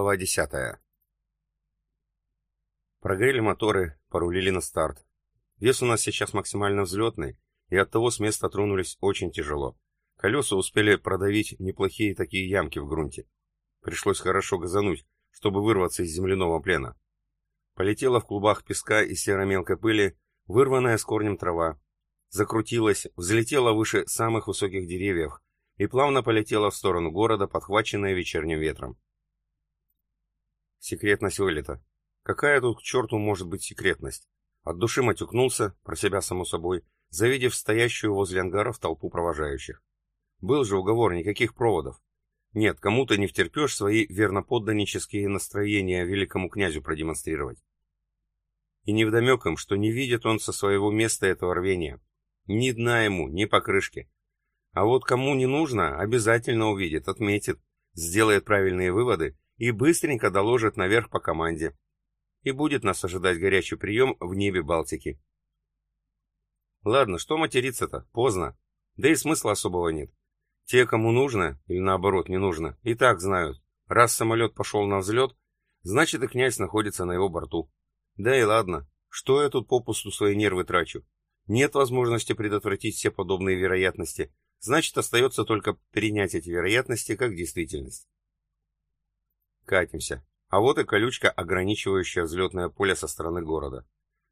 Глава 10. Прогрели моторы, порулили на старт. Вес у нас сейчас максимально взлетный, и оттого с места тронулись очень тяжело. Колеса успели продавить неплохие такие ямки в грунте. Пришлось хорошо газануть, чтобы вырваться из земляного плена. Полетела в клубах песка и серо-мелкой пыли вырванная с корнем трава. Закрутилась, взлетела выше самых высоких деревьев и плавно полетела в сторону города, подхваченная вечерним ветром. Секретность вылета. Какая тут к черту может быть секретность? От души матюкнулся, про себя само собой, завидев стоящую возле ангаров толпу провожающих. Был же уговор, никаких проводов. Нет, кому-то не втерпешь свои верноподданнические настроения великому князю продемонстрировать. И невдомек им, что не видит он со своего места этого рвения. Ни дна ему, ни покрышки. А вот кому не нужно, обязательно увидит, отметит, сделает правильные выводы и быстренько доложит наверх по команде. И будет нас ожидать горячий прием в небе Балтики. Ладно, что материться-то? Поздно. Да и смысла особого нет. Те, кому нужно, или наоборот не нужно, и так знают. Раз самолет пошел на взлет, значит и князь находится на его борту. Да и ладно, что я тут попусту свои нервы трачу? Нет возможности предотвратить все подобные вероятности, значит остается только принять эти вероятности как действительность. Катимся. А вот и колючка, ограничивающая взлетное поле со стороны города.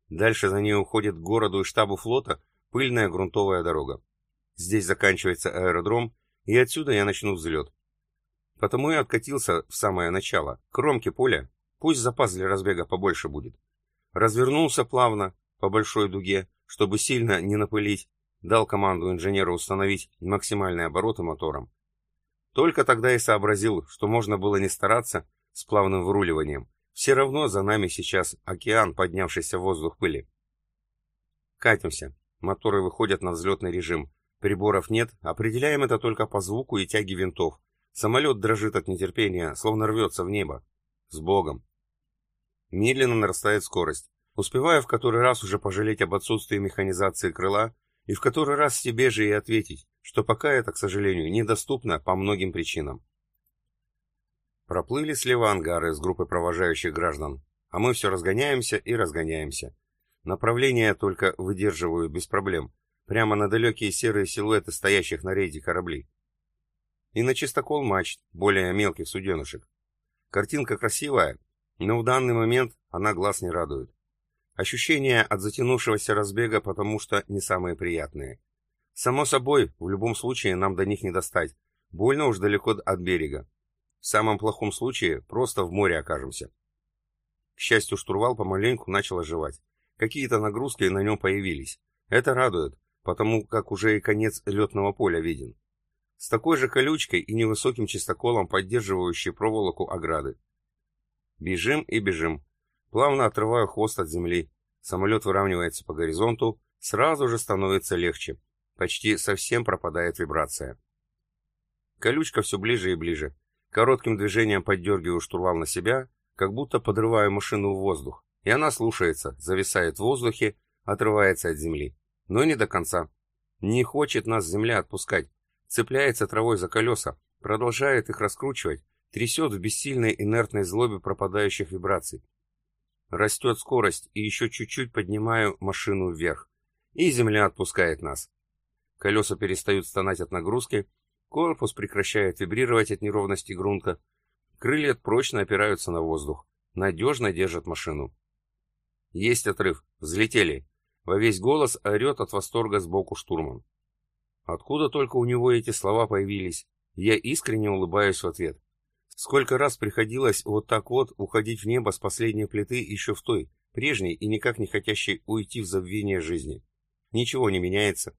Дальше за ней уходит к городу и штабу флота пыльная грунтовая дорога. Здесь заканчивается аэродром, и отсюда я начну взлет. Потому и откатился в самое начало, к кромке поля, пусть запас для разбега побольше будет. Развернулся плавно, по большой дуге, чтобы сильно не напылить, дал команду инженеру установить максимальные обороты мотором. Только тогда и сообразил, что можно было не стараться с плавным выруливанием. Все равно за нами сейчас океан, поднявшийся в воздух пыли. Катимся. Моторы выходят на взлетный режим. Приборов нет, определяем это только по звуку и тяге винтов. Самолет дрожит от нетерпения, словно рвется в небо. С Богом. Медленно нарастает скорость. Успеваю в который раз уже пожалеть об отсутствии механизации крыла и в который раз себе же и ответить, что пока это, к сожалению, недоступно по многим причинам. Проплыли слева ангары с группой провожающих граждан, а мы все разгоняемся и разгоняемся. Направление только выдерживаю без проблем, прямо на далекие серые силуэты стоящих на рейде кораблей. И на чистокол мачт, более мелких суденышек. Картинка красивая, но в данный момент она глаз не радует. Ощущения от затянувшегося разбега потому что не самые приятные. Само собой, в любом случае нам до них не достать. Больно уж далеко от берега. В самом плохом случае просто в море окажемся. К счастью, штурвал помаленьку начал оживать. Какие-то нагрузки на нем появились. Это радует, потому как уже и конец летного поля виден. С такой же колючкой и невысоким чистоколом, поддерживающей проволоку ограды. Бежим и бежим. Плавно отрываю хвост от земли. Самолет выравнивается по горизонту, сразу же становится легче. Почти совсем пропадает вибрация. Колючка все ближе и ближе. Коротким движением поддергиваю штурвал на себя, как будто подрываю машину в воздух. И она слушается, зависает в воздухе, отрывается от земли. Но не до конца. Не хочет нас земля отпускать. Цепляется травой за колеса, продолжает их раскручивать, трясет в бессильной инертной злобе пропадающих вибраций. Растет скорость, и еще чуть-чуть поднимаю машину вверх. И земля отпускает нас. Колеса перестают стонать от нагрузки, корпус прекращает вибрировать от неровности грунта, крылья прочно опираются на воздух, надежно держат машину. Есть отрыв, взлетели. Во весь голос орет от восторга сбоку штурман. Откуда только у него эти слова появились? Я искренне улыбаюсь в ответ. Сколько раз приходилось вот так вот уходить в небо с последней плиты еще в той, прежней и никак не хотящей уйти в забвение жизни. Ничего не меняется.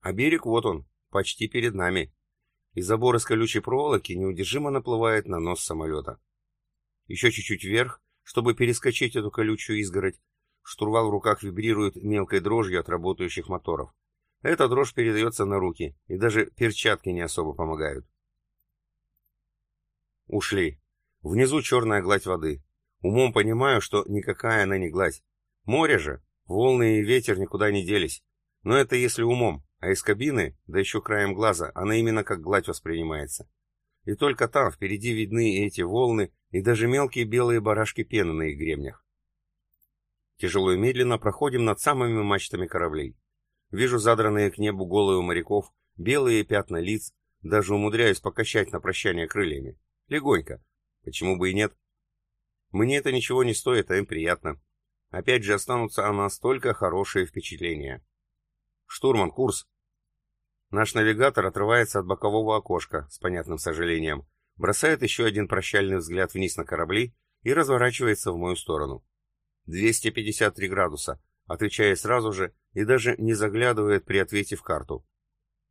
А берег вот он, почти перед нами. И забор из колючей проволоки неудержимо наплывает на нос самолета. Еще чуть-чуть вверх, чтобы перескочить эту колючую изгородь, штурвал в руках вибрирует мелкой дрожью от работающих моторов. Эта дрожь передается на руки, и даже перчатки не особо помогают. Ушли. Внизу черная гладь воды. Умом понимаю, что никакая она не гладь. Море же, волны и ветер никуда не делись. Но это если умом, а из кабины, да еще краем глаза, она именно как гладь воспринимается. и только там впереди видны эти волны и даже мелкие белые барашки пены на их гребнях. Тяжело и медленно проходим над самыми мачтами кораблей. Вижу задранные к небу головы моряков, белые пятна лиц, даже умудряюсь покачать на прощание крыльями. Легонько. Почему бы и нет? Мне это ничего не стоит, а им приятно. Опять же останутся настолько хорошие впечатления. Штурман, курс. Наш навигатор отрывается от бокового окошка, с понятным сожалением, бросает еще один прощальный взгляд вниз на корабли и разворачивается в мою сторону. 253 градуса, отвечая сразу же и даже не заглядывает при ответе в карту.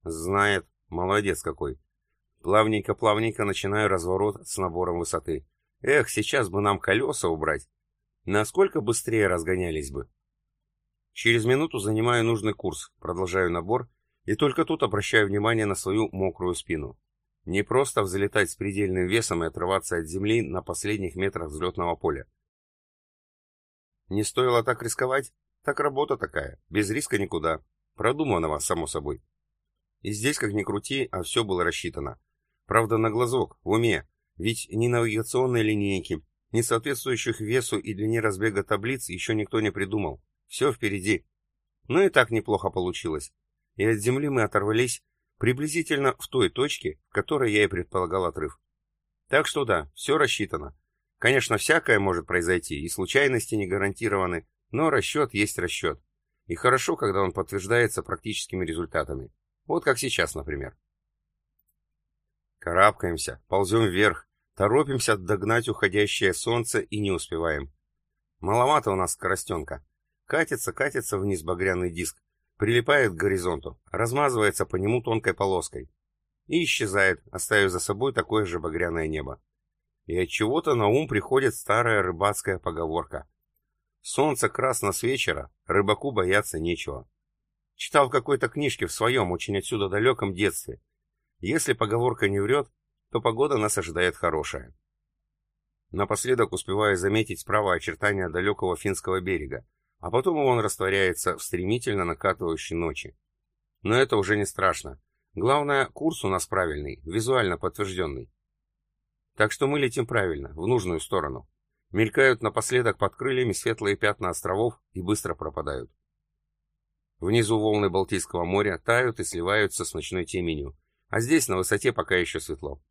Знает, молодец какой. Плавненько-плавненько начинаю разворот с набором высоты. Эх, сейчас бы нам колеса убрать. Насколько быстрее разгонялись бы. Через минуту занимаю нужный курс, продолжаю набор, и только тут обращаю внимание на свою мокрую спину. Не просто взлетать с предельным весом и отрываться от земли на последних метрах взлетного поля. Не стоило так рисковать? Так работа такая, без риска никуда. Продуманного, само собой. И здесь, как ни крути, а все было рассчитано. Правда, на глазок, в уме, ведь ни навигационной линейки, ни соответствующих весу и длине разбега таблиц еще никто не придумал. Все впереди. Но и так неплохо получилось. И от земли мы оторвались приблизительно в той точке, в которой я и предполагал отрыв. Так что да, все рассчитано. Конечно, всякое может произойти, и случайности не гарантированы, но расчет есть расчет. И хорошо, когда он подтверждается практическими результатами. Вот как сейчас, например. Карабкаемся, ползем вверх, торопимся догнать уходящее солнце и не успеваем. Маловато у нас скоростенка. Катится, катится вниз багряный диск, прилипает к горизонту, размазывается по нему тонкой полоской и исчезает, оставив за собой такое же багряное небо. И от чего-то на ум приходит старая рыбацкая поговорка: "Солнце красно с вечера, рыбаку бояться нечего". Читал в какой-то книжке в своем очень отсюда далеком детстве. Если поговорка не врет, то погода нас ожидает хорошая. Напоследок успеваю заметить справа очертания далекого финского берега, а потом он растворяется в стремительно накатывающей ночи. Но это уже не страшно. Главное, курс у нас правильный, визуально подтвержденный. Так что мы летим правильно, в нужную сторону. Мелькают напоследок под крыльями светлые пятна островов и быстро пропадают. Внизу волны Балтийского моря тают и сливаются с ночной теменью, а здесь на высоте пока еще светло.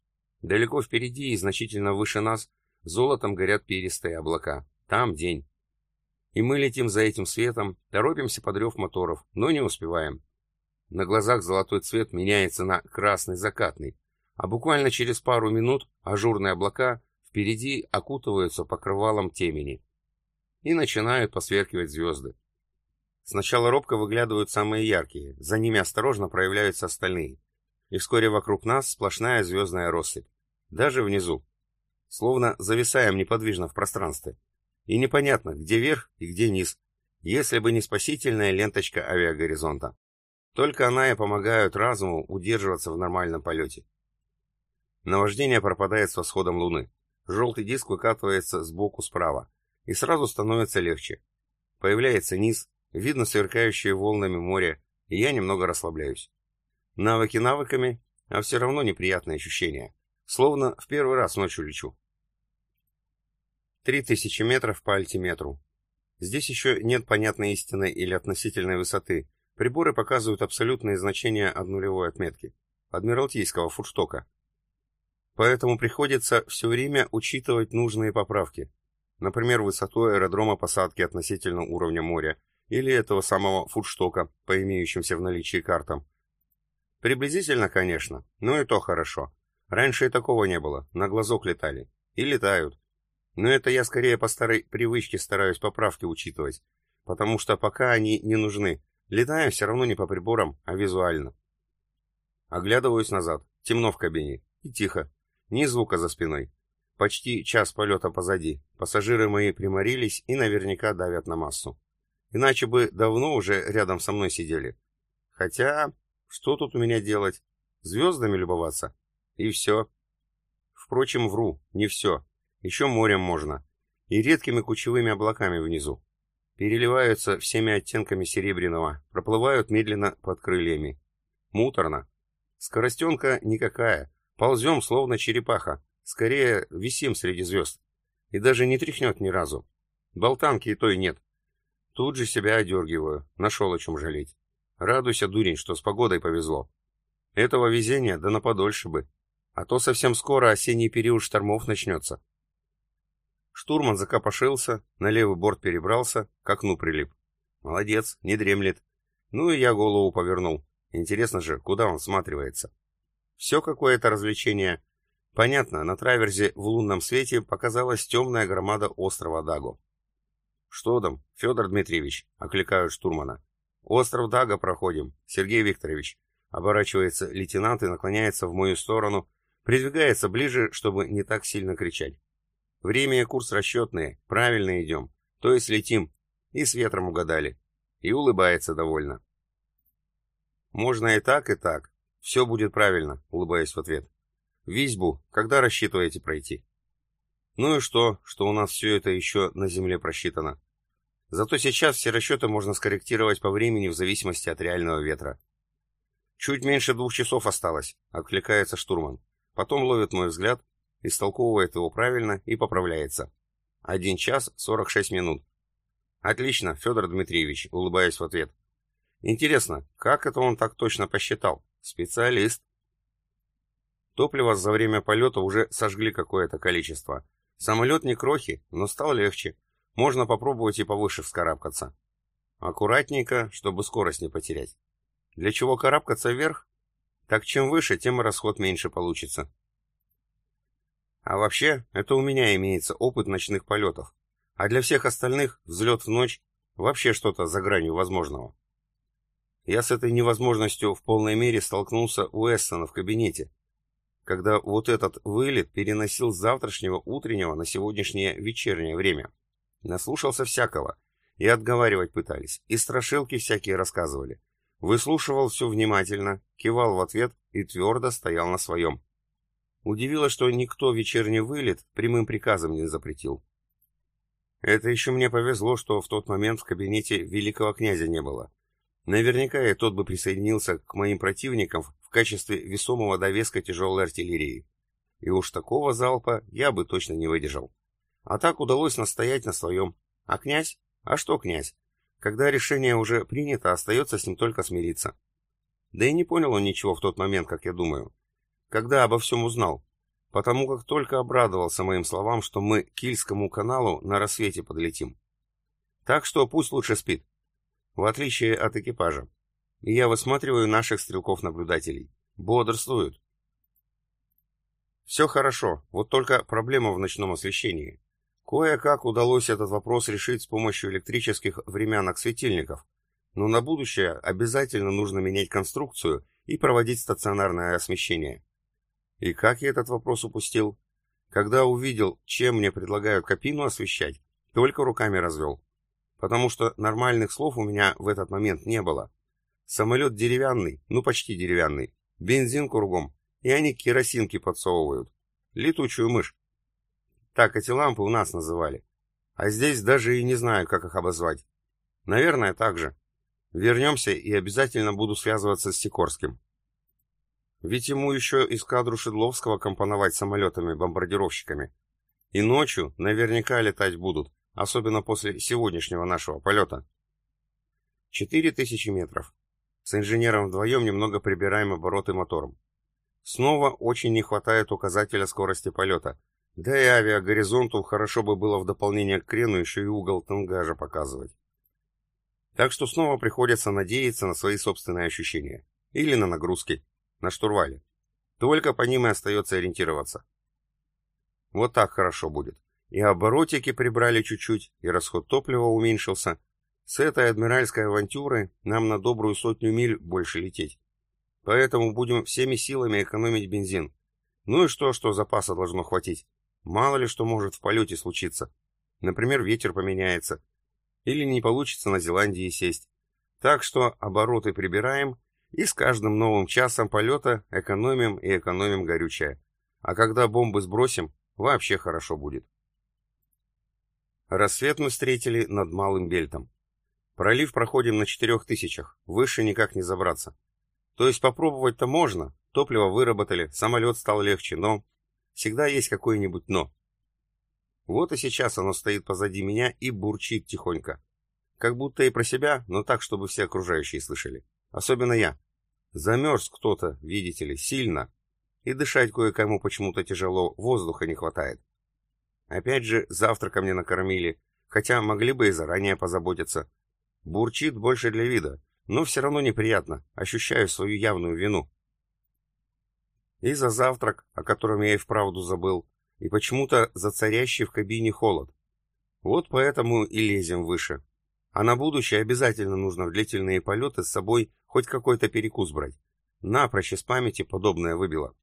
Далеко впереди и значительно выше нас золотом горят перистые облака. Там день. И мы летим за этим светом, торопимся под рев моторов, но не успеваем. На глазах золотой цвет меняется на красный закатный, а буквально через пару минут ажурные облака впереди окутываются покрывалом темени и начинают посверкивать звезды. Сначала робко выглядывают самые яркие, за ними осторожно проявляются остальные. И вскоре вокруг нас сплошная звездная россыпь. Даже внизу. Словно зависаем неподвижно в пространстве. И непонятно, где верх и где низ, если бы не спасительная ленточка авиагоризонта. Только она и помогает разуму удерживаться в нормальном полете. Наваждение пропадает с восходом Луны. Желтый диск выкатывается сбоку справа, и сразу становится легче. Появляется низ, видно сверкающее волнами море, и я немного расслабляюсь. Навыки навыками, а все равно неприятные ощущения. Словно в первый раз ночью лечу. Три тысячи метров по альтиметру. Здесь еще нет понятной истинной или относительной высоты. Приборы показывают абсолютные значения от нулевой отметки. Адмиралтейского фудштока. Поэтому приходится все время учитывать нужные поправки. Например, высоту аэродрома посадки относительно уровня моря, или этого самого фудштока, по имеющимся в наличии картам. Приблизительно, конечно, но и то хорошо. Раньше и такого не было, на глазок летали. И летают. Но это я скорее по старой привычке стараюсь поправки учитывать, потому что пока они не нужны. Летаем все равно не по приборам, а визуально. Оглядываюсь назад. Темно в кабине. И тихо. Ни звука за спиной. Почти час полета позади. Пассажиры мои приморились и наверняка давят на массу. Иначе бы давно уже рядом со мной сидели. Хотя, что тут у меня делать? Звездами любоваться? И все. Впрочем, вру, не все. Еще морем можно. И редкими кучевыми облаками внизу. Переливаются всеми оттенками серебряного, проплывают медленно под крыльями. Муторно. Скоростенка никакая, Ползем, словно черепаха. Скорее, висим среди звезд. И даже не тряхнет ни разу. Болтанки и той нет. Тут же себя одергиваю. Нашел о чем жалеть. Радуйся, дурень, что с погодой повезло. Этого везения да на подольше бы. А то совсем скоро осенний период штормов начнется. Штурман закопошился, на левый борт перебрался, к окну прилип. Молодец, не дремлет. Ну и я голову повернул. Интересно же, куда он всматривается. Все какое-то развлечение. Понятно, на траверзе в лунном свете показалась темная громада острова Дагу. «Что там, Федор Дмитриевич?» — окликают штурмана. «Остров Дага проходим, Сергей Викторович». Оборачивается лейтенант и наклоняется в мою сторону, придвигается ближе, чтобы не так сильно кричать. Время и курс расчетные, правильно идем, то есть летим, и с ветром угадали. И улыбается довольно. Можно и так, и так. Все будет правильно, улыбаясь в ответ. Визьбу, когда рассчитываете пройти? Ну и что, что у нас все это еще на земле просчитано? Зато сейчас все расчеты можно скорректировать по времени в зависимости от реального ветра. Чуть меньше двух часов осталось, откликается штурман. Потом ловит мой взгляд, истолковывает его правильно и поправляется. Один час сорок шесть минут. Отлично, Федор Дмитриевич, улыбаясь в ответ. Интересно, как это он так точно посчитал? Специалист. Топливо за время полета уже сожгли какое-то количество. Самолет не крохи, но стал легче. Можно попробовать и повыше вскарабкаться. Аккуратненько, чтобы скорость не потерять. Для чего карабкаться вверх? Так чем выше, тем и расход меньше получится. А вообще, это у меня имеется опыт ночных полетов. А для всех остальных взлет в ночь вообще что-то за гранью возможного. Я с этой невозможностью в полной мере столкнулся у Эссона в кабинете, когда вот этот вылет переносил с завтрашнего утреннего на сегодняшнее вечернее время. Наслушался всякого, и отговаривать пытались, и страшилки всякие рассказывали. Выслушивал все внимательно, кивал в ответ и твердо стоял на своем. Удивило, что никто вечерний вылет прямым приказом не запретил. Это еще мне повезло, что в тот момент в кабинете великого князя не было. Наверняка и тот бы присоединился к моим противникам в качестве весомого довеска тяжелой артиллерии. И уж такого залпа я бы точно не выдержал. А так удалось настоять на своем. А князь? А что князь? Когда решение уже принято, остается с ним только смириться. Да и не понял он ничего в тот момент, как я думаю. Когда обо всем узнал? Потому как только обрадовался моим словам, что мы к Кильскому каналу на рассвете подлетим. Так что пусть лучше спит. В отличие от экипажа. И я высматриваю наших стрелков-наблюдателей. Бодрствуют. Все хорошо, вот только проблема в ночном освещении. Кое-как удалось этот вопрос решить с помощью электрических времянок-светильников, но на будущее обязательно нужно менять конструкцию и проводить стационарное освещение. И как я этот вопрос упустил? Когда увидел, чем мне предлагают кабину освещать, только руками развел. Потому что нормальных слов у меня в этот момент не было. Самолет деревянный, ну почти деревянный, бензин кругом, и они керосинки подсовывают. Летучую мышь. Так эти лампы у нас называли. А здесь даже и не знаю, как их обозвать. Наверное, так же. Вернемся и обязательно буду связываться с Сикорским. Ведь ему еще эскадру Шедловского компоновать самолетами-бомбардировщиками. И ночью наверняка летать будут, особенно после сегодняшнего нашего полета. Четыре тысячи метров. С инженером вдвоем немного прибираем обороты мотором. Снова очень не хватает указателя скорости полета, да и авиагоризонту хорошо бы было в дополнение к крену еще и угол тангажа показывать. Так что снова приходится надеяться на свои собственные ощущения. Или на нагрузки. На штурвале. Только по ним и остается ориентироваться. Вот так хорошо будет. И оборотики прибрали чуть-чуть, и расход топлива уменьшился. С этой адмиральской авантюры нам на добрую сотню миль больше лететь. Поэтому будем всеми силами экономить бензин. Ну и что, что запаса должно хватить? Мало ли что может в полете случиться. Например, ветер поменяется. Или не получится на Зеландии сесть. Так что обороты прибираем, и с каждым новым часом полета экономим и экономим горючее. А когда бомбы сбросим, вообще хорошо будет. Рассвет мы встретили над Малым Бельтом. Пролив проходим на четырех тысячах, выше никак не забраться. То есть попробовать-то можно, топливо выработали, самолет стал легче, но... Всегда есть какое-нибудь «но». Вот и сейчас оно стоит позади меня и бурчит тихонько. Как будто и про себя, но так, чтобы все окружающие слышали. Особенно я. Замерз кто-то, видите ли, сильно. И дышать кое-кому почему-то тяжело, воздуха не хватает. Опять же, завтрака мне накормили, хотя могли бы и заранее позаботиться. Бурчит больше для вида, но все равно неприятно, ощущаю свою явную вину. И за завтрак, о котором я и вправду забыл, и почему-то за царящий в кабине холод. Вот поэтому и лезем выше. А на будущее обязательно нужно в длительные полеты с собой хоть какой-то перекус брать. Напрочь из памяти подобное выбило.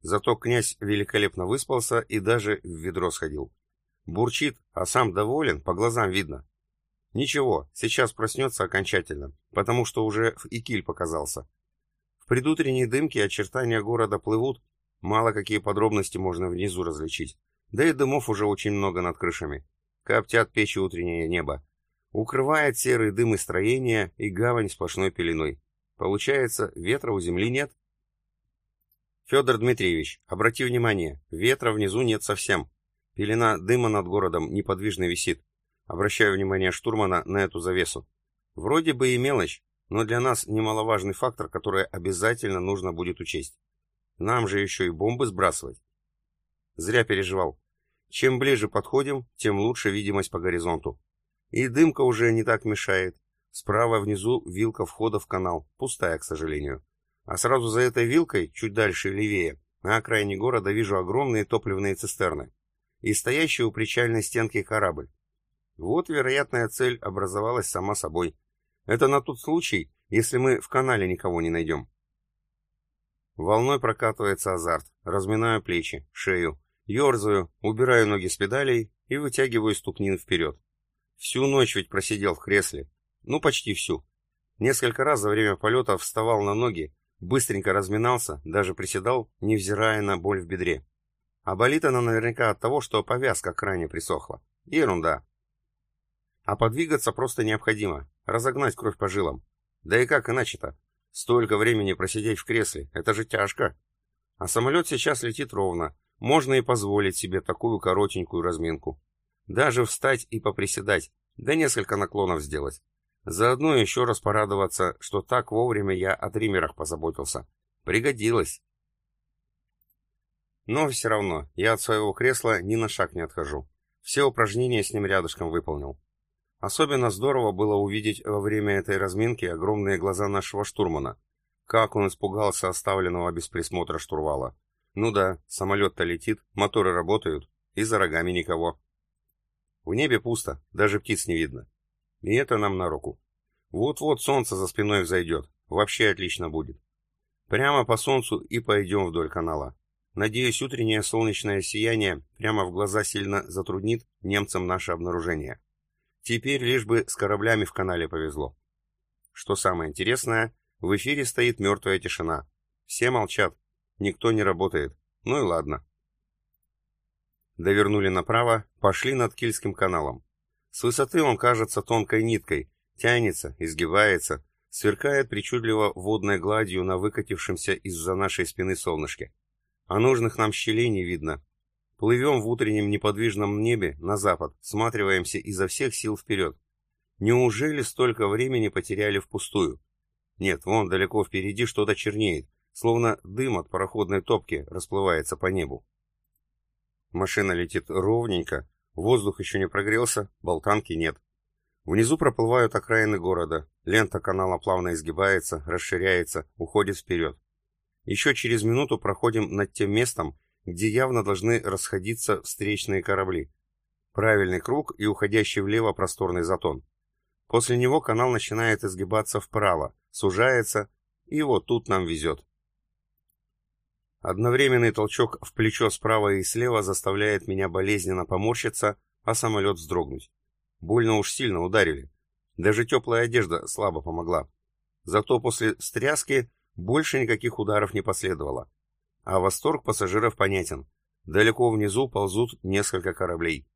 Зато князь великолепно выспался и даже в ведро сходил. Бурчит, а сам доволен, по глазам видно. Ничего, сейчас проснется окончательно, потому что уже в Икиль показался. В предутренней дымке очертания города плывут, Мало какие подробности можно внизу различить. Да и дымов уже очень много над крышами. Коптят печи утреннее небо. Укрывает серый дым и строение, и гавань сплошной пеленой. Получается, ветра у земли нет? Федор Дмитриевич, обрати внимание, ветра внизу нет совсем. Пелена дыма над городом неподвижно висит. Обращаю внимание штурмана на эту завесу. Вроде бы и мелочь, но для нас немаловажный фактор, который обязательно нужно будет учесть. Нам же еще и бомбы сбрасывать. Зря переживал. Чем ближе подходим, тем лучше видимость по горизонту. И дымка уже не так мешает. Справа внизу вилка входа в канал, пустая, к сожалению. А сразу за этой вилкой, чуть дальше левее, на окраине города вижу огромные топливные цистерны и стоящий у причальной стенки корабль. Вот вероятная цель образовалась сама собой. Это на тот случай, если мы в канале никого не найдем. Волной прокатывается азарт, разминаю плечи, шею, ерзаю, убираю ноги с педалей и вытягиваю ступни вперед. Всю ночь ведь просидел в кресле. Ну, почти всю. Несколько раз за время полета вставал на ноги, быстренько разминался, даже приседал, невзирая на боль в бедре. А болит она наверняка от того, что повязка к ране присохла. Ерунда. А подвигаться просто необходимо, разогнать кровь по жилам. Да и как иначе-то? Столько времени просидеть в кресле, это же тяжко. А самолет сейчас летит ровно, можно и позволить себе такую коротенькую разминку. Даже встать и поприседать, да несколько наклонов сделать. Заодно еще раз порадоваться, что так вовремя я о триммерах позаботился. Пригодилось. Но все равно, я от своего кресла ни на шаг не отхожу. Все упражнения с ним рядышком выполнил. Особенно здорово было увидеть во время этой разминки огромные глаза нашего штурмана. Как он испугался оставленного без присмотра штурвала. Ну да, самолет-то летит, моторы работают, и за рогами никого. В небе пусто, даже птиц не видно. И это нам на руку. Вот-вот солнце за спиной взойдет, вообще отлично будет. Прямо по солнцу и пойдем вдоль канала. Надеюсь, утреннее солнечное сияние прямо в глаза сильно затруднит немцам наше обнаружение. Теперь лишь бы с кораблями в канале повезло. Что самое интересное, в эфире стоит мертвая тишина. Все молчат, никто не работает. Ну и ладно. Довернули направо, пошли над Кильским каналом. С высоты он кажется тонкой ниткой, тянется, изгибается, сверкает причудливо водной гладью на выкатившемся из-за нашей спины солнышке. А нужных нам щелей не видно, Плывем в утреннем неподвижном небе на запад, сматриваемся изо всех сил вперед. Неужели столько времени потеряли впустую? Нет, вон далеко впереди что-то чернеет, словно дым от пароходной топки расплывается по небу. Машина летит ровненько, воздух еще не прогрелся, болтанки нет. Внизу проплывают окраины города, лента канала плавно изгибается, расширяется, уходит вперед. Еще через минуту проходим над тем местом, где явно должны расходиться встречные корабли. Правильный круг и уходящий влево просторный затон. После него канал начинает изгибаться вправо, сужается, и вот тут нам везет. Одновременный толчок в плечо справа и слева заставляет меня болезненно поморщиться, а самолет вздрогнуть. Больно уж сильно ударили. Даже теплая одежда слабо помогла. Зато после стряски больше никаких ударов не последовало. А восторг пассажиров понятен. Далеко внизу ползут несколько кораблей.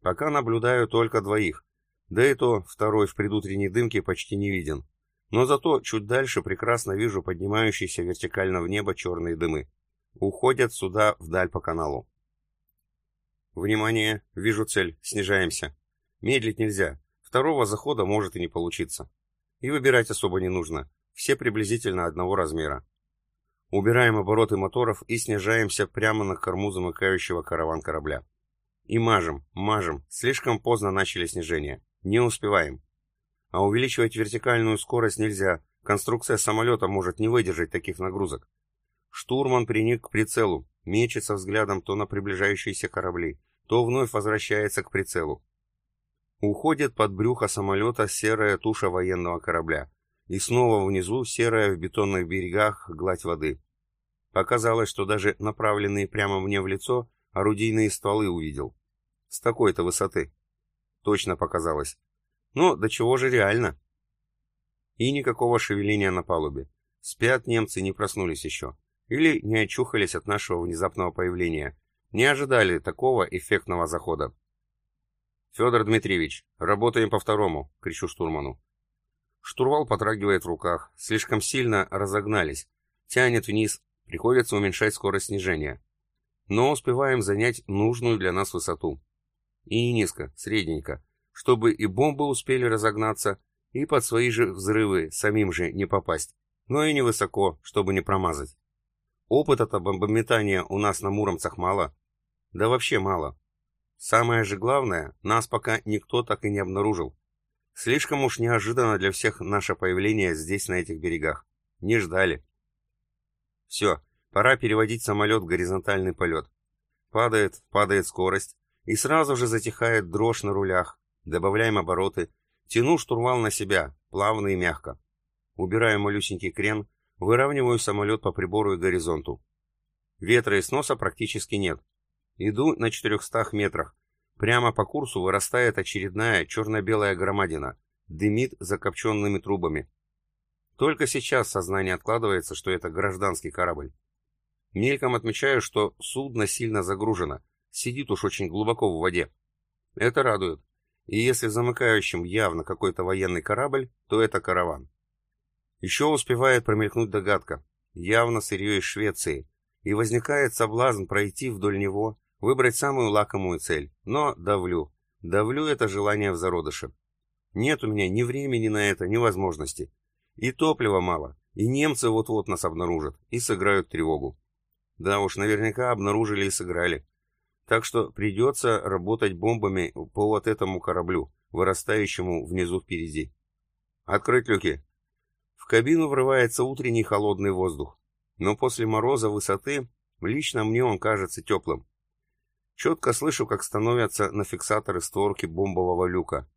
Пока наблюдаю только двоих. Да и то второй в предутренней дымке почти не виден. Но зато чуть дальше прекрасно вижу поднимающиеся вертикально в небо черные дымы. Уходят сюда вдаль по каналу. Внимание, вижу цель, снижаемся. Медлить нельзя, второго захода может и не получиться. И выбирать особо не нужно, все приблизительно одного размера. Убираем обороты моторов и снижаемся прямо на корму замыкающего караван корабля. И мажем, мажем, слишком поздно начали снижение. Не успеваем. А увеличивать вертикальную скорость нельзя, конструкция самолета может не выдержать таких нагрузок. Штурман приник к прицелу, мечется взглядом то на приближающиеся корабли, то вновь возвращается к прицелу. Уходит под брюхо самолета серая туша военного корабля. И снова внизу серая в бетонных берегах гладь воды. Показалось, что даже направленные прямо мне в лицо орудийные стволы увидел. С такой-то высоты. Точно показалось. Но до чего же реально? И никакого шевеления на палубе. Спят немцы, не проснулись еще. Или не очухались от нашего внезапного появления. Не ожидали такого эффектного захода. «Федор Дмитриевич, работаем по второму!» — кричу штурману. Штурвал потрагивает в руках, слишком сильно разогнались, тянет вниз, приходится уменьшать скорость снижения. Но успеваем занять нужную для нас высоту. И не низко, средненько, чтобы и бомбы успели разогнаться, и под свои же взрывы самим же не попасть, но и невысоко, чтобы не промазать. Опыта-то бомбометания у нас на Муромцах мало. Да вообще мало. Самое же главное, нас пока никто так и не обнаружил. Слишком уж неожиданно для всех наше появление здесь, на этих берегах. Не ждали. Все, пора переводить самолет в горизонтальный полет. Падает, падает скорость, и сразу же затихает дрожь на рулях. Добавляем обороты, тяну штурвал на себя, плавно и мягко. Убираю малюсенький крен, выравниваю самолет по прибору и горизонту. Ветра и сноса практически нет. Иду на 400 метрах, Прямо по курсу вырастает очередная черно-белая громадина, дымит закопченными трубами. Только сейчас сознание откладывается, что это гражданский корабль. Мельком отмечаю, что судно сильно загружено, сидит уж очень глубоко в воде. Это радует. И если замыкающим явно какой-то военный корабль, то это караван. Еще успевает промелькнуть догадка. Явно сырье из Швеции. И возникает соблазн пройти вдоль него, Выбрать самую лакомую цель, но давлю. Давлю это желание в зародыше. Нет у меня ни времени на это, ни возможности. И топлива мало, и немцы вот-вот нас обнаружат и сыграют тревогу. Да уж, наверняка обнаружили и сыграли. Так что придется работать бомбами по вот этому кораблю, вырастающему внизу впереди. Открыть люки. В кабину врывается утренний холодный воздух. Но после мороза высоты лично мне он кажется теплым. Четко слышу, как становятся на фиксаторы створки бомбового люка.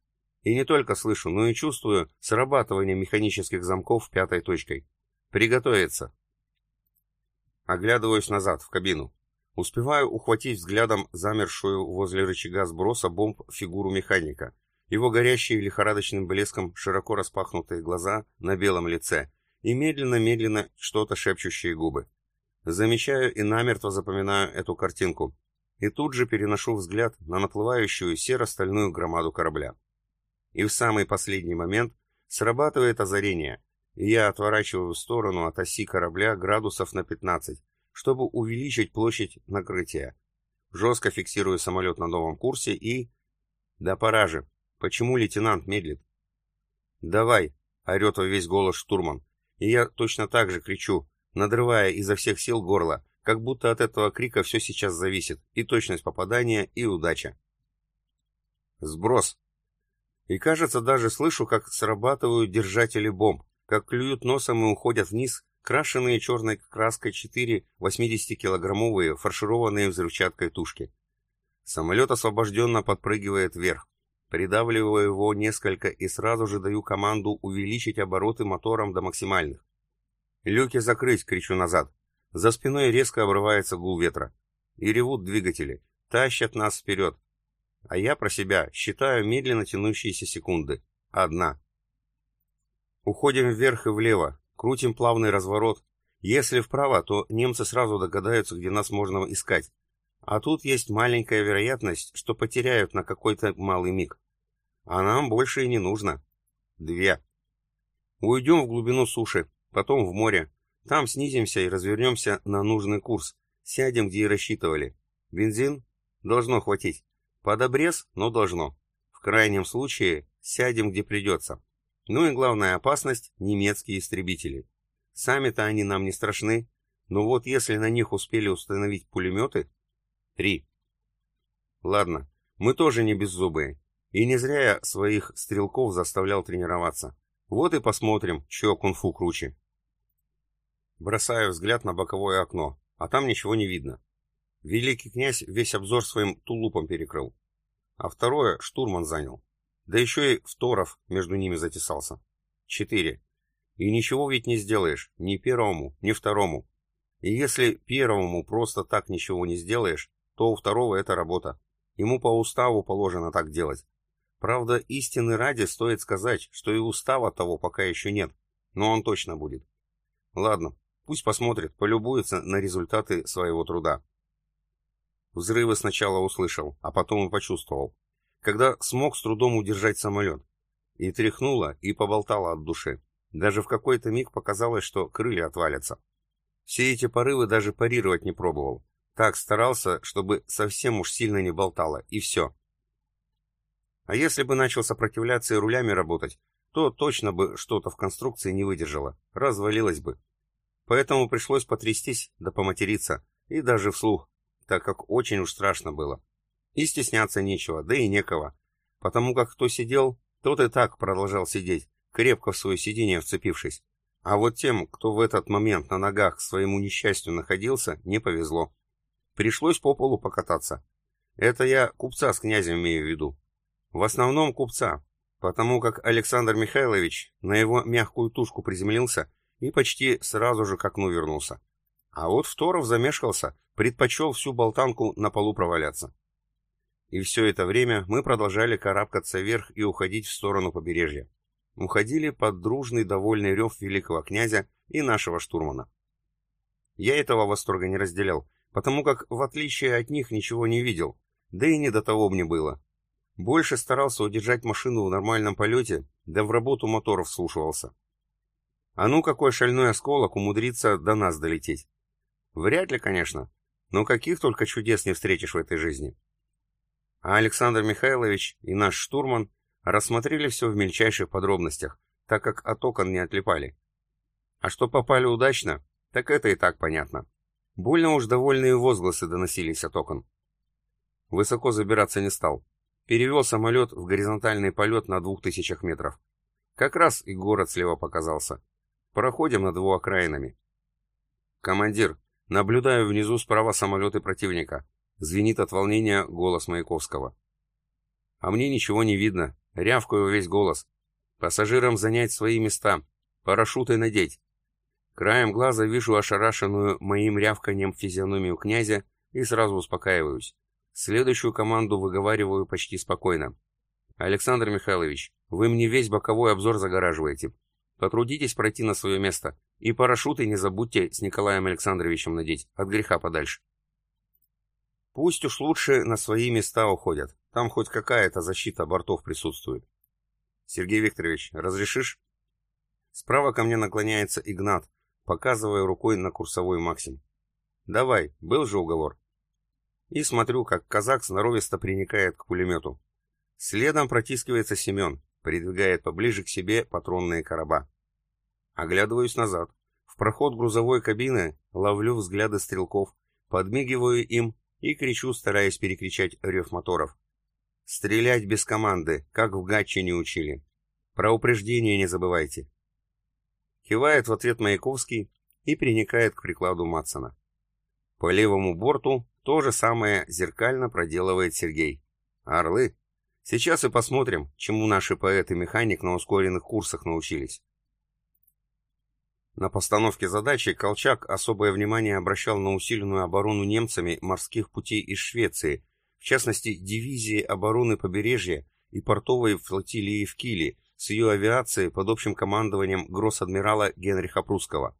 И не только слышу, но и чувствую срабатывание механических замков пятой точкой. Приготовиться. Оглядываюсь назад, в кабину. Успеваю ухватить взглядом замершую возле рычага сброса бомб фигуру механика. Его горящие лихорадочным блеском широко распахнутые глаза на белом лице и медленно-медленно что-то шепчущие губы. Замечаю и намертво запоминаю эту картинку, и тут же переношу взгляд на наплывающую серо-стальную громаду корабля. И в самый последний момент срабатывает озарение, и я отворачиваю в сторону от оси корабля градусов на 15, чтобы увеличить площадь накрытия. Жестко фиксирую самолет на новом курсе и... Да пора же. Почему лейтенант медлит? «Давай!» — орет во весь голос штурман. И я точно так же кричу, надрывая изо всех сил горло как будто от этого крика все сейчас зависит, и точность попадания, и удача. Сброс. И кажется, даже слышу, как срабатывают держатели бомб, как клюют носом и уходят вниз крашеные черной краской четыре 80-килограммовые фаршированные взрывчаткой тушки. Самолет освобожденно подпрыгивает вверх. Придавливаю его несколько и сразу же даю команду увеличить обороты мотором до максимальных. «Люки закрыть!» — кричу назад. За спиной резко обрывается гул ветра. И ревут двигатели, тащат нас вперед. А я про себя считаю медленно тянущиеся секунды. Одна. Уходим вверх и влево, крутим плавный разворот. Если вправо, то немцы сразу догадаются, где нас можно искать. А тут есть маленькая вероятность, что потеряют на какой-то малый миг. А нам больше и не нужно. Две. Уйдем в глубину суши, потом в море. Там снизимся и развернемся на нужный курс. Сядем, где и рассчитывали. Бензин? Должно хватить. Под обрез, но должно. В крайнем случае, сядем, где придется. Ну и главная опасность – немецкие истребители. Сами-то они нам не страшны, но вот если на них успели установить пулеметы... Три. Ладно, мы тоже не беззубые. И не зря я своих стрелков заставлял тренироваться. Вот и посмотрим, чье кунг-фу круче. Бросаю взгляд на боковое окно, а там ничего не видно. Великий князь весь обзор своим тулупом перекрыл. А второе штурман занял. Да еще и Второв между ними затесался. Четыре. И ничего ведь не сделаешь, ни первому, ни второму. И если первому просто так ничего не сделаешь, то у второго это работа. Ему по уставу положено так делать. Правда, истины ради стоит сказать, что и устава того пока еще нет, но он точно будет. Ладно, пусть посмотрит, полюбуется на результаты своего труда. Взрывы сначала услышал, а потом и почувствовал. Когда смог с трудом удержать самолет. И тряхнуло, и поболтало от души. Даже в какой-то миг показалось, что крылья отвалятся. Все эти порывы даже парировать не пробовал. Так старался, чтобы совсем уж сильно не болтало, и все. А если бы начал сопротивляться и рулями работать, то точно бы что-то в конструкции не выдержало, развалилось бы. Поэтому пришлось потрястись да поматериться, и даже вслух, так как очень уж страшно было. И стесняться нечего, да и некого, потому как кто сидел, тот и так продолжал сидеть, крепко в свое сиденье вцепившись. А вот тем, кто в этот момент на ногах к своему несчастью находился, не повезло. Пришлось по полу покататься. Это я купца с князем имею в виду. В основном купца, потому как Александр Михайлович на его мягкую тушку приземлился и почти сразу же к окну вернулся. А вот Второв замешкался, предпочел всю болтанку на полу проваляться. И все это время мы продолжали карабкаться вверх и уходить в сторону побережья. Уходили под дружный довольный рев великого князя и нашего штурмана. Я этого восторга не разделял, потому как, в отличие от них, ничего не видел, да и не до того мне было. Больше старался удержать машину в нормальном полете, да в работу моторов слушался. А ну какой шальной осколок умудрится до нас долететь? Вряд ли, конечно, но каких только чудес не встретишь в этой жизни. А Александр Михайлович и наш штурман рассмотрели все в мельчайших подробностях, так как от окон не отлипали. А что попали удачно, так это и так понятно. Больно уж довольные возгласы доносились от окон. Высоко забираться не стал. Перевел самолет в горизонтальный полет на двух тысячах метров. Как раз и город слева показался. Проходим над его окраинами. «Командир, наблюдаю внизу справа самолеты противника», — звенит от волнения голос Маяковского. «А мне ничего не видно, рявкаю весь голос. Пассажирам занять свои места, парашюты надеть, Краем глаза вижу ошарашенную моим рявканием физиономию князя и сразу успокаиваюсь. Следующую команду выговариваю почти спокойно. «Александр Михайлович, вы мне весь боковой обзор загораживаете. Потрудитесь пройти на свое место. И парашюты не забудьте с Николаем Александровичем надеть, от греха подальше». Пусть уж лучше на свои места уходят. Там хоть какая-то защита бортов присутствует. Сергей Викторович, разрешишь? Справа ко мне наклоняется Игнат, показывая рукой на курсовой Максим. «Давай, был же уговор». И смотрю, как казак сноровисто приникает к пулемету. Следом протискивается Семен, придвигает поближе к себе патронные короба. Оглядываюсь назад. В проход грузовой кабины ловлю взгляды стрелков, подмигиваю им и кричу, стараясь перекричать рев моторов. «Стрелять без команды, как в гатче не учили. Про упреждение не забывайте. Кивает в ответ Маяковский и приникает к прикладу Матсона. По левому борту то же самое зеркально проделывает Сергей. Орлы. Сейчас и посмотрим, чему наши поэты-механик на ускоренных курсах научились. На постановке задачи Колчак особое внимание обращал на усиленную оборону немцами морских путей из Швеции, в частности, дивизии обороны побережья и портовой флотилии в Киле, с ее авиацией под общим командованием гросс-адмирала Генриха Прусского.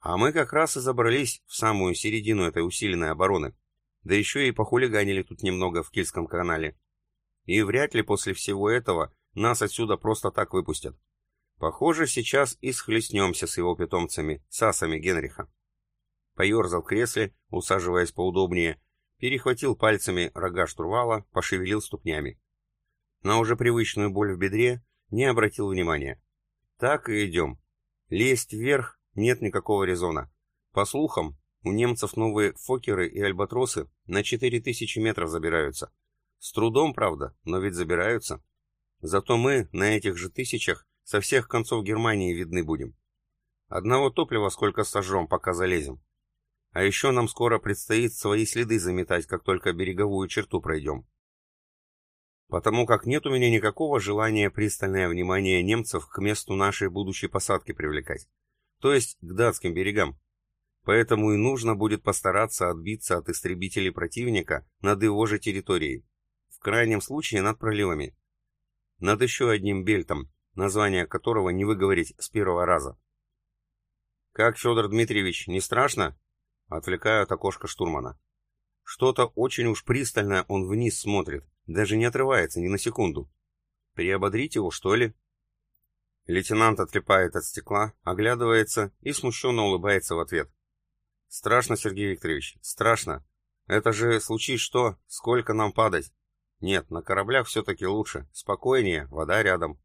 А мы как раз и забрались в самую середину этой усиленной обороны. Да еще и похулиганили тут немного в Кильском канале. И вряд ли после всего этого нас отсюда просто так выпустят. Похоже, сейчас и схлестнемся с его питомцами, сасами Генриха. Поерзал в кресле, усаживаясь поудобнее, перехватил пальцами рога штурвала, пошевелил ступнями. На уже привычную боль в бедре не обратил внимания. Так и идем. Лезть вверх нет никакого резона. По слухам, у немцев новые фокеры и альбатросы на 4000 метров забираются. С трудом, правда, но ведь забираются. Зато мы на этих же тысячах со всех концов Германии видны будем. Одного топлива сколько сожжем, пока залезем. А еще нам скоро предстоит свои следы заметать, как только береговую черту пройдем. Потому как нет у меня никакого желания пристальное внимание немцев к месту нашей будущей посадки привлекать. То есть к датским берегам. Поэтому и нужно будет постараться отбиться от истребителей противника над его же территорией. В крайнем случае над проливами. Над еще одним бельтом, название которого не выговорить с первого раза. «Как, Федор Дмитриевич, не страшно?» Отвлекаю от окошка штурмана. Что-то очень уж пристально он вниз смотрит, даже не отрывается ни на секунду. Приободрить его, что ли? Лейтенант отлипает от стекла, оглядывается и смущенно улыбается в ответ. Страшно, Сергей Викторович, страшно. Это же случись что, сколько нам падать? Нет, на кораблях все-таки лучше, спокойнее, вода рядом.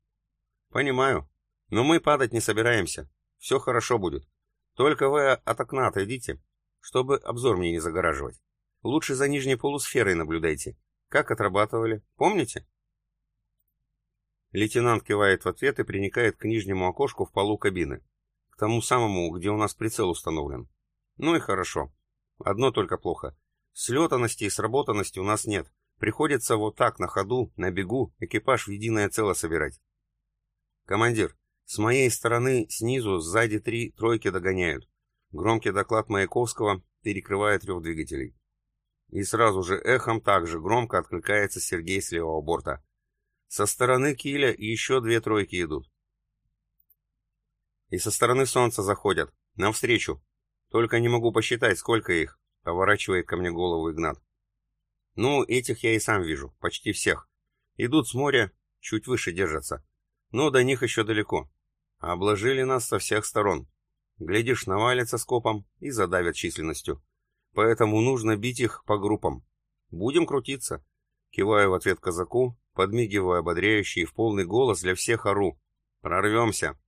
Понимаю, но мы падать не собираемся. Все хорошо будет. Только вы от окна отойдите, чтобы обзор мне не загораживать. Лучше за нижней полусферой наблюдайте. Как отрабатывали, помните? Лейтенант кивает в ответ и приникает к нижнему окошку в полу кабины. К тому самому, где у нас прицел установлен. Ну и хорошо. Одно только плохо. Слетанности и сработанности у нас нет. Приходится вот так, на ходу, на бегу, экипаж в единое цело собирать. Командир, с моей стороны, снизу, сзади три тройки догоняют. Громкий доклад Маяковского перекрывает рев двигателей. И сразу же эхом также громко откликается Сергей с левого борта. Со стороны киля еще две тройки идут. И со стороны солнца заходят. Навстречу. Только не могу посчитать, сколько их, поворачивает ко мне голову Игнат. Ну, этих я и сам вижу, почти всех. Идут с моря, чуть выше держатся. Но до них еще далеко. Обложили нас со всех сторон. Глядишь, навалятся скопом и задавят численностью. Поэтому нужно бить их по группам. Будем крутиться. Киваю в ответ казаку, подмигивая ободряющий в полный голос для всех ору. Прорвемся.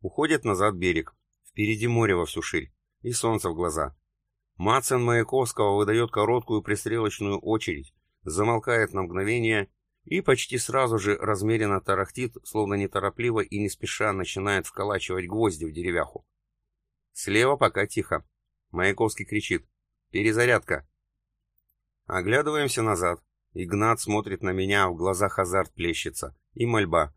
Уходит назад берег. Впереди море во всю ширь. И солнце в глаза. Мацен Маяковского выдает короткую пристрелочную очередь, замолкает на мгновение и почти сразу же размеренно тарахтит, словно неторопливо и не спеша начинает вколачивать гвозди в деревяху. Слева пока тихо. Маяковский кричит «Перезарядка!». Оглядываемся назад. Игнат смотрит на меня, в глазах азарт плещется. И мольба.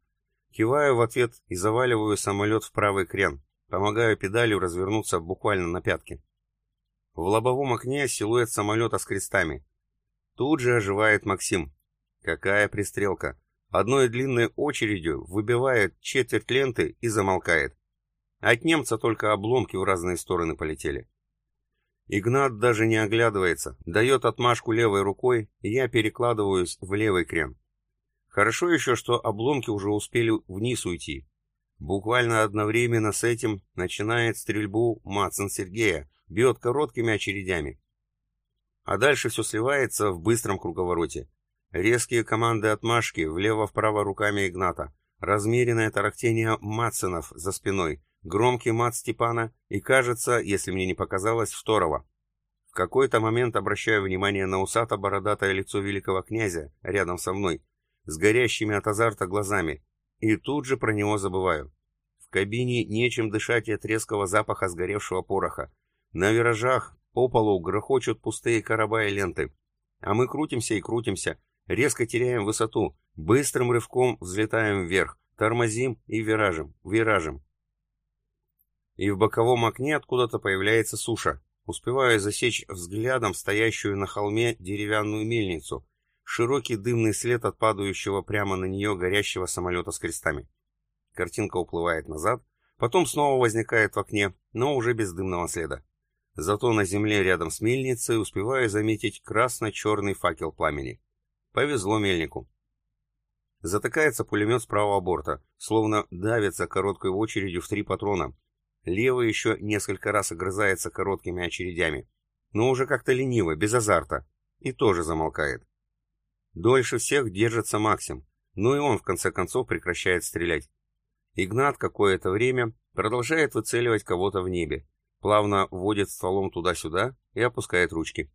Киваю в ответ и заваливаю самолет в правый крен. Помогаю педалью развернуться буквально на пятки. В лобовом окне силуэт самолета с крестами. Тут же оживает Максим. Какая пристрелка! Одной длинной очередью выбивает четверть ленты и замолкает. От немца только обломки в разные стороны полетели. Игнат даже не оглядывается, дает отмашку левой рукой, и я перекладываюсь в левый крен. Хорошо еще, что обломки уже успели вниз уйти, Буквально одновременно с этим начинает стрельбу Матсон Сергея, бьет короткими очередями. А дальше все сливается в быстром круговороте. Резкие команды отмашки влево-вправо руками Игната, размеренное тарахтение Матсонов за спиной, громкий мат Степана и, кажется, если мне не показалось, второго. В какой-то момент обращаю внимание на усато-бородатое лицо великого князя рядом со мной, с горящими от азарта глазами, и тут же про него забываю. В кабине нечем дышать от резкого запаха сгоревшего пороха. На виражах по полу грохочут пустые короба и ленты. А мы крутимся и крутимся, резко теряем высоту, быстрым рывком взлетаем вверх, тормозим и виражем, виражем. И в боковом окне откуда-то появляется суша. Успеваю засечь взглядом стоящую на холме деревянную мельницу, широкий дымный след от падающего прямо на нее горящего самолета с крестами. Картинка уплывает назад, потом снова возникает в окне, но уже без дымного следа. Зато на земле рядом с мельницей успеваю заметить красно-черный факел пламени. Повезло мельнику. Затыкается пулемет с правого борта, словно давится короткой очередью в три патрона. Левый еще несколько раз огрызается короткими очередями, но уже как-то лениво, без азарта, и тоже замолкает. Дольше всех держится Максим, но и он в конце концов прекращает стрелять. Игнат какое-то время продолжает выцеливать кого-то в небе, плавно вводит стволом туда-сюда и опускает ручки.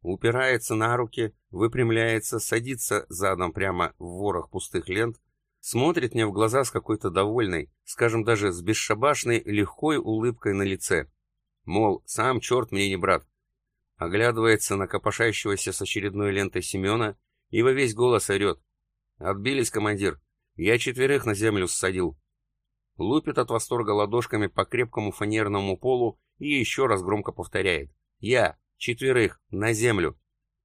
Упирается на руки, выпрямляется, садится задом прямо в ворох пустых лент, смотрит мне в глаза с какой-то довольной, скажем даже с бесшабашной, легкой улыбкой на лице. Мол, сам черт мне не брат. Оглядывается на копошащегося с очередной лентой Семена и во весь голос орет. «Отбились, командир! Я четверых на землю ссадил!» Лупит от восторга ладошками по крепкому фанерному полу и еще раз громко повторяет. «Я! Четверых! На землю!»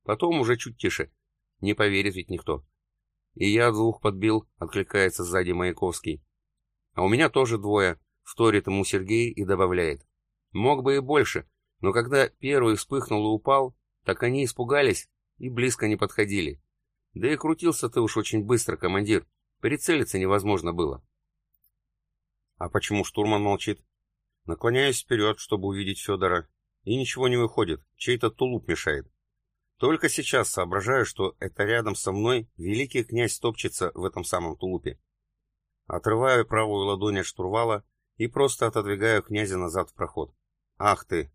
Потом уже чуть тише. Не поверит ведь никто. «И я двух подбил», — откликается сзади Маяковский. «А у меня тоже двое», — вторит ему Сергей и добавляет. «Мог бы и больше, но когда первый вспыхнул и упал, так они испугались и близко не подходили. Да и крутился ты уж очень быстро, командир. Прицелиться невозможно было». «А почему штурман молчит?» Наклоняюсь вперед, чтобы увидеть Федора, и ничего не выходит, чей-то тулуп мешает. Только сейчас соображаю, что это рядом со мной великий князь топчется в этом самом тулупе. Отрываю правую ладонь от штурвала и просто отодвигаю князя назад в проход. Ах ты!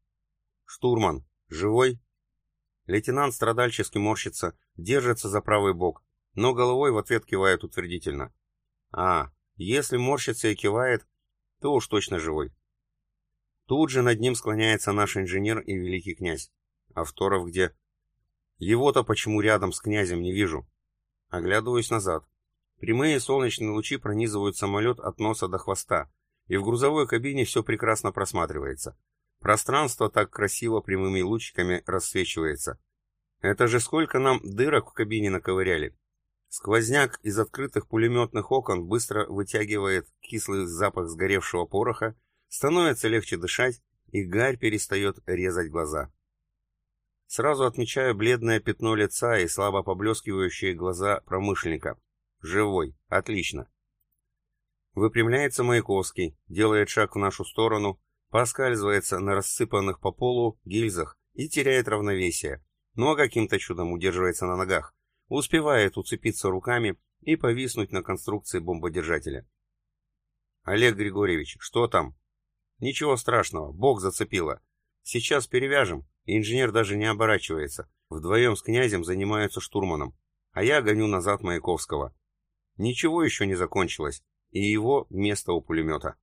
Штурман, живой? Лейтенант страдальчески морщится, держится за правый бок, но головой в ответ кивает утвердительно. А, если морщится и кивает, то уж точно живой. Тут же над ним склоняется наш инженер и великий князь. А Второв где? Его-то почему рядом с князем не вижу? Оглядываюсь назад. Прямые солнечные лучи пронизывают самолет от носа до хвоста, и в грузовой кабине все прекрасно просматривается. Пространство так красиво прямыми лучиками рассвечивается. Это же сколько нам дырок в кабине наковыряли. Сквозняк из открытых пулеметных окон быстро вытягивает кислый запах сгоревшего пороха, становится легче дышать, и гарь перестает резать глаза. Сразу отмечаю бледное пятно лица и слабо поблескивающие глаза промышленника. Живой. Отлично. Выпрямляется Маяковский, делает шаг в нашу сторону, поскальзывается на рассыпанных по полу гильзах и теряет равновесие, но каким-то чудом удерживается на ногах, успевает уцепиться руками и повиснуть на конструкции бомбодержателя. «Олег Григорьевич, что там?» «Ничего страшного, бог зацепило. Сейчас перевяжем, инженер даже не оборачивается. Вдвоем с князем занимаются штурманом, а я гоню назад Маяковского. Ничего еще не закончилось, и его место у пулемета.